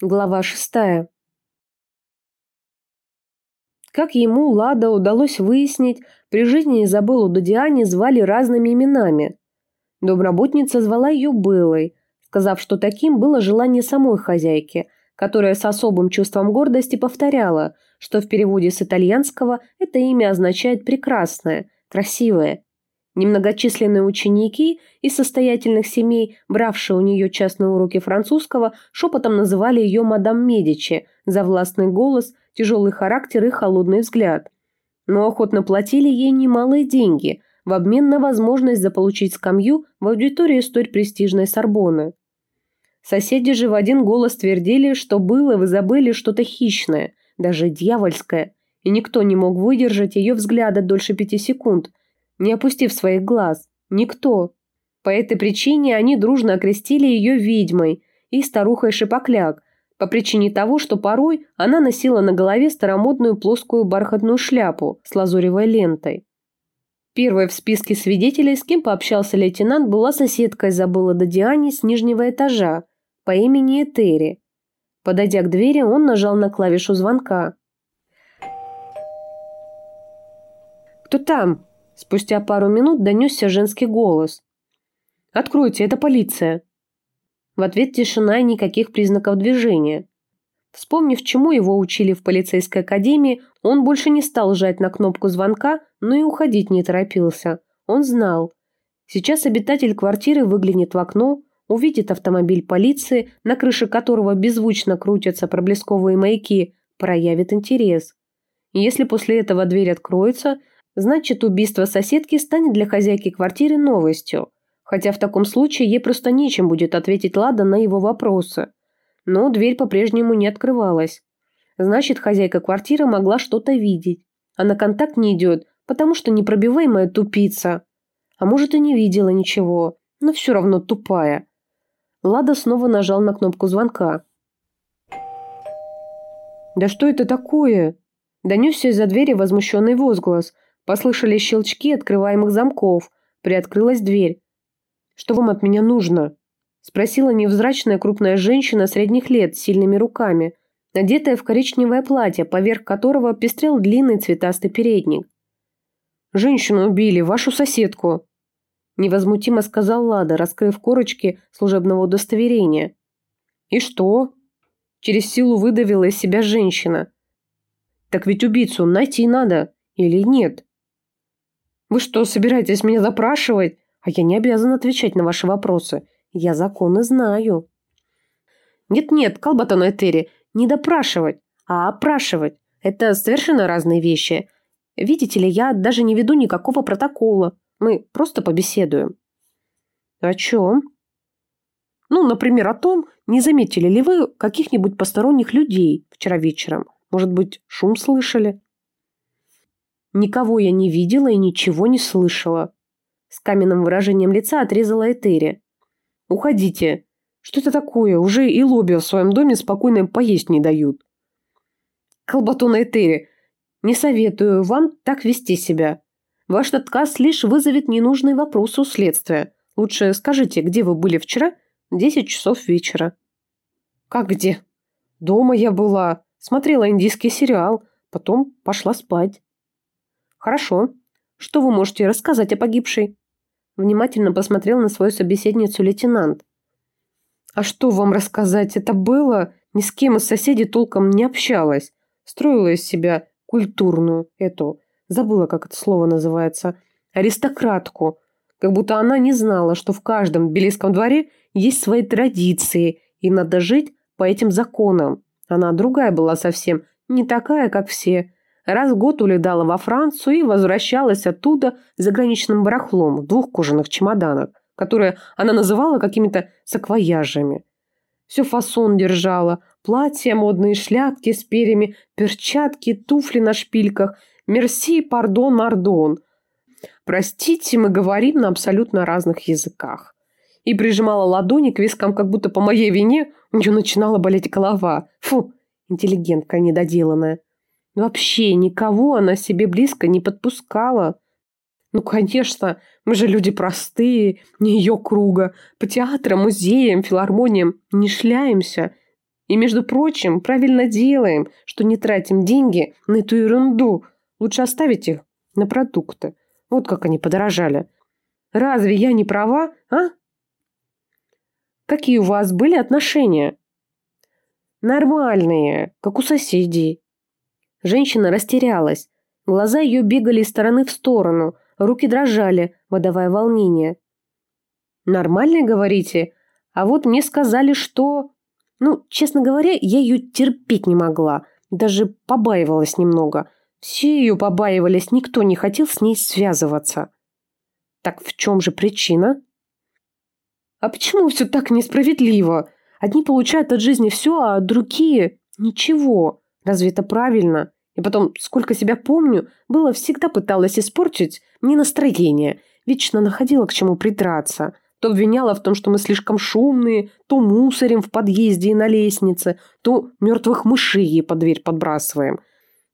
Глава шестая. Как ему, Лада, удалось выяснить, при жизни Изабеллу Додиане звали разными именами. Домработница звала ее Беллой, сказав, что таким было желание самой хозяйки, которая с особым чувством гордости повторяла, что в переводе с итальянского это имя означает «прекрасное», «красивое», Немногочисленные ученики из состоятельных семей, бравшие у нее частные уроки французского, шепотом называли ее мадам Медичи за властный голос, тяжелый характер и холодный взгляд. Но охотно платили ей немалые деньги в обмен на возможность заполучить скамью в аудитории столь престижной Сорбоны. Соседи же в один голос твердили, что было в Изабелле что-то хищное, даже дьявольское, и никто не мог выдержать ее взгляда дольше пяти секунд – не опустив своих глаз. Никто. По этой причине они дружно окрестили ее ведьмой и старухой Шипокляк, по причине того, что порой она носила на голове старомодную плоскую бархатную шляпу с лазуревой лентой. Первой в списке свидетелей, с кем пообщался лейтенант, была соседка Изабелла Додиани с нижнего этажа по имени Этери. Подойдя к двери, он нажал на клавишу звонка. «Кто там?» Спустя пару минут донесся женский голос. «Откройте, это полиция!» В ответ тишина и никаких признаков движения. Вспомнив, чему его учили в полицейской академии, он больше не стал жать на кнопку звонка, но и уходить не торопился. Он знал. Сейчас обитатель квартиры выглянет в окно, увидит автомобиль полиции, на крыше которого беззвучно крутятся проблесковые маяки, проявит интерес. Если после этого дверь откроется, Значит, убийство соседки станет для хозяйки квартиры новостью, хотя в таком случае ей просто нечем будет ответить Лада на его вопросы. Но дверь по-прежнему не открывалась. Значит, хозяйка квартиры могла что-то видеть. А на контакт не идет, потому что непробиваемая тупица. А может и не видела ничего, но все равно тупая. Лада снова нажал на кнопку звонка. «Да что это такое?» Донесся из-за двери возмущенный возглас – Послышались щелчки открываемых замков. Приоткрылась дверь. «Что вам от меня нужно?» Спросила невзрачная крупная женщина средних лет с сильными руками, одетая в коричневое платье, поверх которого пестрел длинный цветастый передник. «Женщину убили, вашу соседку!» Невозмутимо сказал Лада, раскрыв корочки служебного удостоверения. «И что?» Через силу выдавила из себя женщина. «Так ведь убийцу найти надо, или нет?» Вы что, собираетесь меня запрашивать? А я не обязан отвечать на ваши вопросы. Я законы знаю. Нет-нет, Колбатон Этери, не допрашивать, а опрашивать. Это совершенно разные вещи. Видите ли, я даже не веду никакого протокола. Мы просто побеседуем. О чем? Ну, например, о том, не заметили ли вы каких-нибудь посторонних людей вчера вечером. Может быть, шум слышали? Никого я не видела и ничего не слышала. С каменным выражением лица отрезала Этери. «Уходите. Что это такое? Уже и лобби в своем доме спокойно поесть не дают». «Колбатона Этери, не советую вам так вести себя. Ваш отказ лишь вызовет ненужные вопросы у следствия. Лучше скажите, где вы были вчера в десять часов вечера». «Как где?» «Дома я была. Смотрела индийский сериал. Потом пошла спать». «Хорошо. Что вы можете рассказать о погибшей?» Внимательно посмотрел на свою собеседницу лейтенант. «А что вам рассказать? Это было? Ни с кем из соседей толком не общалась. Строила из себя культурную, эту, забыла, как это слово называется, аристократку. Как будто она не знала, что в каждом белийском дворе есть свои традиции, и надо жить по этим законам. Она другая была совсем, не такая, как все. Раз в год улетала во Францию и возвращалась оттуда заграничным барахлом в двух кожаных чемоданах, которые она называла какими-то саквояжами. Все фасон держала, платья, модные шляпки с перьями, перчатки, туфли на шпильках. Мерси, пардон, мардон. Простите, мы говорим на абсолютно разных языках. И прижимала ладони к вискам, как будто по моей вине у нее начинала болеть голова. Фу, интеллигентка недоделанная. Вообще никого она себе близко не подпускала. Ну, конечно, мы же люди простые, не ее круга. По театрам, музеям, филармониям не шляемся. И, между прочим, правильно делаем, что не тратим деньги на эту ерунду. Лучше оставить их на продукты. Вот как они подорожали. Разве я не права, а? Какие у вас были отношения? Нормальные, как у соседей. Женщина растерялась. Глаза ее бегали из стороны в сторону, руки дрожали, выдавая волнение. «Нормальные, говорите? А вот мне сказали, что...» Ну, честно говоря, я ее терпеть не могла. Даже побаивалась немного. Все ее побаивались, никто не хотел с ней связываться. Так в чем же причина? А почему все так несправедливо? Одни получают от жизни все, а другие – ничего. Разве это правильно? И потом, сколько себя помню, было всегда пыталась испортить мне настроение. Вечно находила к чему придраться. То обвиняла в том, что мы слишком шумные, то мусорим в подъезде и на лестнице, то мертвых мышей ей под дверь подбрасываем.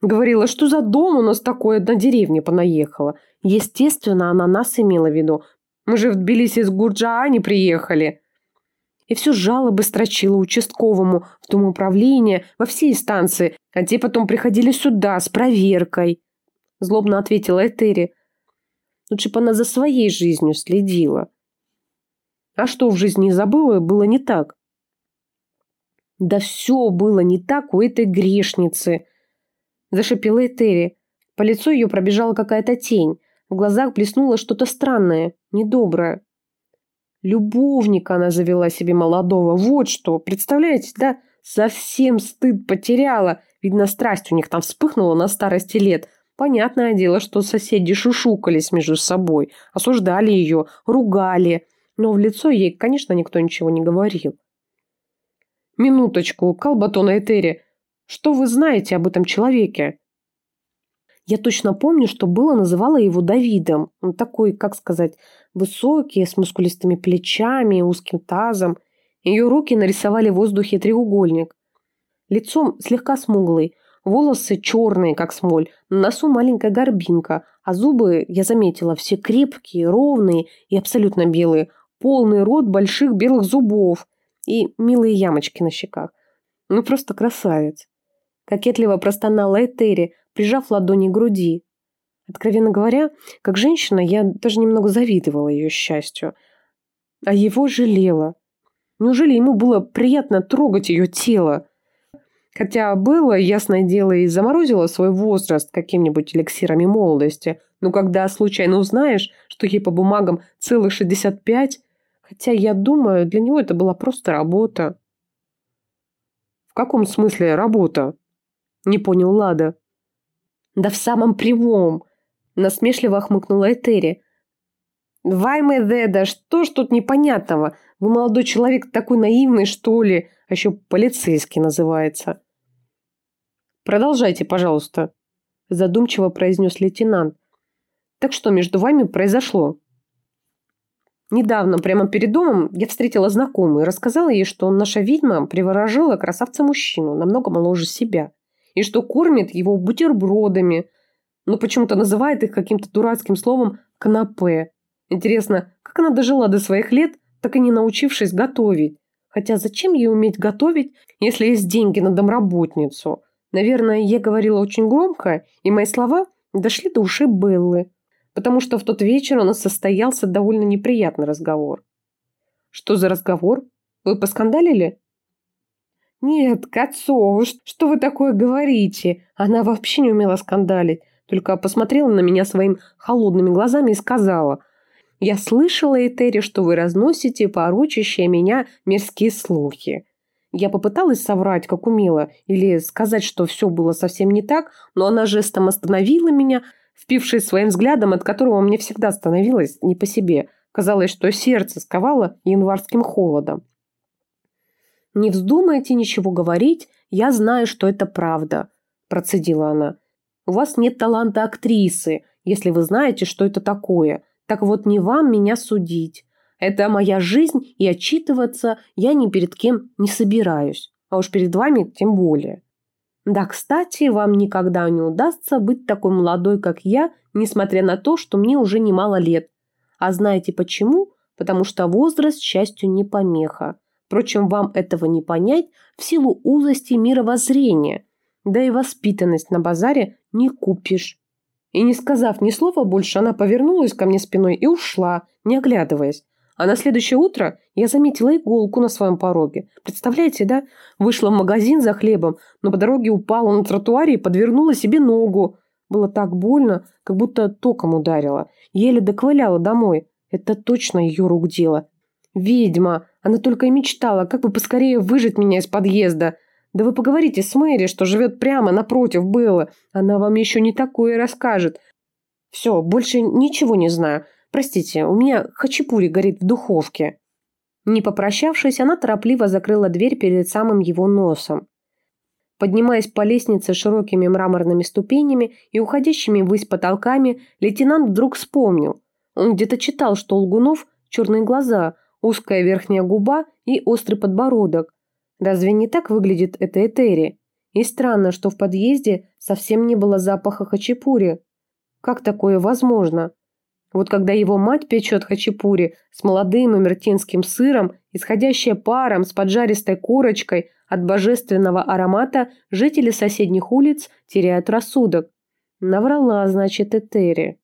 Говорила, что за дом у нас такое на деревне понаехала. Естественно, она нас имела в виду. Мы же в Тбилиси с Гурджаани приехали. И все жалобы строчила участковому, в Дом управления, во все инстанции, а те потом приходили сюда с проверкой. Злобно ответила Этери. Лучше бы она за своей жизнью следила. А что в жизни забыла, было не так. Да все было не так у этой грешницы. Зашипела Этери. По лицу ее пробежала какая-то тень. В глазах блеснуло что-то странное, недоброе. Любовника она завела себе молодого. Вот что, представляете, да? Совсем стыд потеряла. Видно, страсть у них там вспыхнула на старости лет. Понятное дело, что соседи шушукались между собой, осуждали ее, ругали. Но в лицо ей, конечно, никто ничего не говорил. «Минуточку, Калбатона Этери, что вы знаете об этом человеке?» Я точно помню, что было называла его Давидом. Он такой, как сказать, высокий, с мускулистыми плечами, узким тазом. Ее руки нарисовали в воздухе треугольник. Лицом слегка смуглый, волосы черные, как смоль, на носу маленькая горбинка, а зубы, я заметила, все крепкие, ровные и абсолютно белые, полный рот больших белых зубов и милые ямочки на щеках. Ну просто красавец. Кокетливо простонала Этери, прижав ладони к груди. Откровенно говоря, как женщина, я даже немного завидовала ее счастью. А его жалела. Неужели ему было приятно трогать ее тело? Хотя было, ясное дело, и заморозила свой возраст каким-нибудь эликсирами молодости. Но когда случайно узнаешь, что ей по бумагам целых 65, хотя я думаю, для него это была просто работа. В каком смысле работа? Не понял Лада. Да в самом прямом. Насмешливо хмыкнула Этери. Вайме Деда, что ж тут непонятного? Вы молодой человек такой наивный, что ли? А еще полицейский называется. Продолжайте, пожалуйста. Задумчиво произнес лейтенант. Так что между вами произошло? Недавно, прямо перед домом, я встретила знакомую и рассказала ей, что наша ведьма приворожила красавца-мужчину, намного моложе себя и что кормит его бутербродами, но почему-то называет их каким-то дурацким словом «канапе». Интересно, как она дожила до своих лет, так и не научившись готовить? Хотя зачем ей уметь готовить, если есть деньги на домработницу? Наверное, я говорила очень громко, и мои слова дошли до ушей Беллы, потому что в тот вечер у нас состоялся довольно неприятный разговор. Что за разговор? Вы поскандалили? «Нет, Кацова, что вы такое говорите? Она вообще не умела скандалить, только посмотрела на меня своими холодными глазами и сказала, «Я слышала, Этери, что вы разносите порочащие меня мерзкие слухи». Я попыталась соврать, как умела, или сказать, что все было совсем не так, но она жестом остановила меня, впившись своим взглядом, от которого мне всегда становилось не по себе. Казалось, что сердце сковало январским холодом. «Не вздумайте ничего говорить, я знаю, что это правда», – процедила она. «У вас нет таланта актрисы, если вы знаете, что это такое. Так вот не вам меня судить. Это моя жизнь, и отчитываться я ни перед кем не собираюсь. А уж перед вами тем более. Да, кстати, вам никогда не удастся быть такой молодой, как я, несмотря на то, что мне уже немало лет. А знаете почему? Потому что возраст, счастью, не помеха. Впрочем, вам этого не понять в силу узости мировоззрения. Да и воспитанность на базаре не купишь. И не сказав ни слова больше, она повернулась ко мне спиной и ушла, не оглядываясь. А на следующее утро я заметила иголку на своем пороге. Представляете, да? Вышла в магазин за хлебом, но по дороге упала на тротуаре и подвернула себе ногу. Было так больно, как будто током ударила. Еле доковыляла домой. Это точно ее рук дело. Ведьма! Она только и мечтала, как бы поскорее выжить меня из подъезда. Да вы поговорите с Мэри, что живет прямо напротив Беллы. Она вам еще не такое расскажет. Все, больше ничего не знаю. Простите, у меня хачапури горит в духовке». Не попрощавшись, она торопливо закрыла дверь перед самым его носом. Поднимаясь по лестнице широкими мраморными ступенями и уходящими ввысь потолками, лейтенант вдруг вспомнил. Он где-то читал, что лгунов черные глаза, узкая верхняя губа и острый подбородок. Разве не так выглядит это Этери? И странно, что в подъезде совсем не было запаха хачапури. Как такое возможно? Вот когда его мать печет хачапури с молодым эмертинским сыром, исходящая паром с поджаристой корочкой от божественного аромата, жители соседних улиц теряют рассудок. Наврала, значит, Этери.